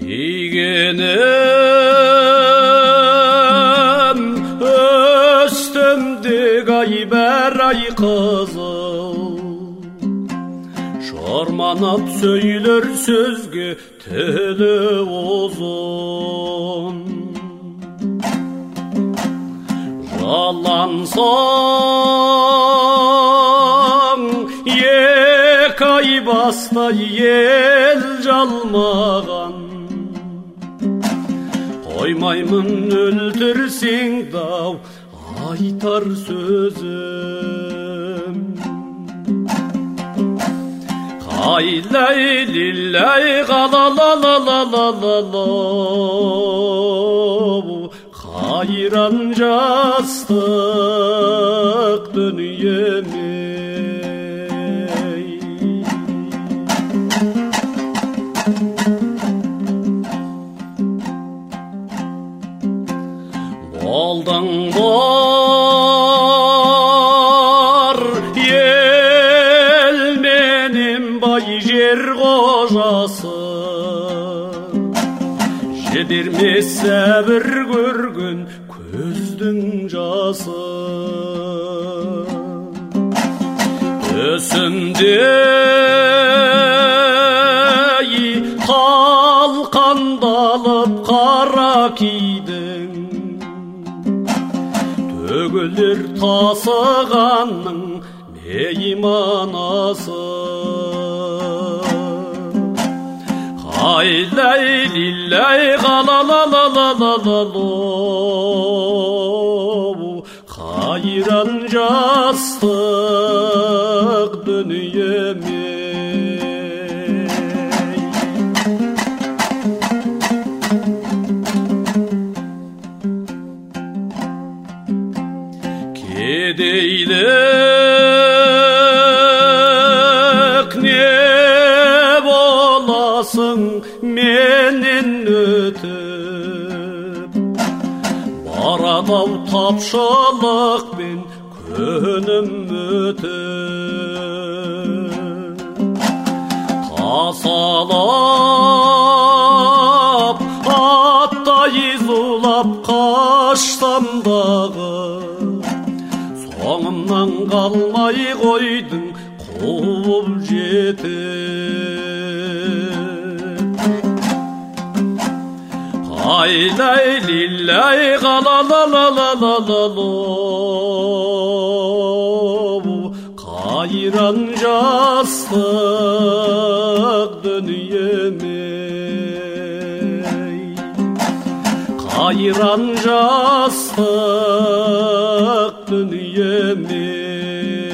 менің үстімдегі ай бәр ай қызыл шорманап сөйлер сөзге тілі ұзын жалансаң екі ай бастай ел жалмаған Oy maymun öldürsün dav aytar sözüm. Hay lay lillay la la la la la la Hayran castık dünyemiz бар ел менен бай жер қожасы жібермес бір көрген көздің жасы төсінде қалқандалып қара кидің төгілер тасығанның мейманасы қайлай лиллай қалалалалалалау қайран жастық дүниеме кедейлік не боласың менен өтіп барадау тапшылық пен күнім өтіп тасалап аттай зулап қаштам дағы соңымнан қалмай қойдың қуып жетіп қайлай лиллай қалалалалалалау қайран жастық дүниеме қайран жастық tatlı yemin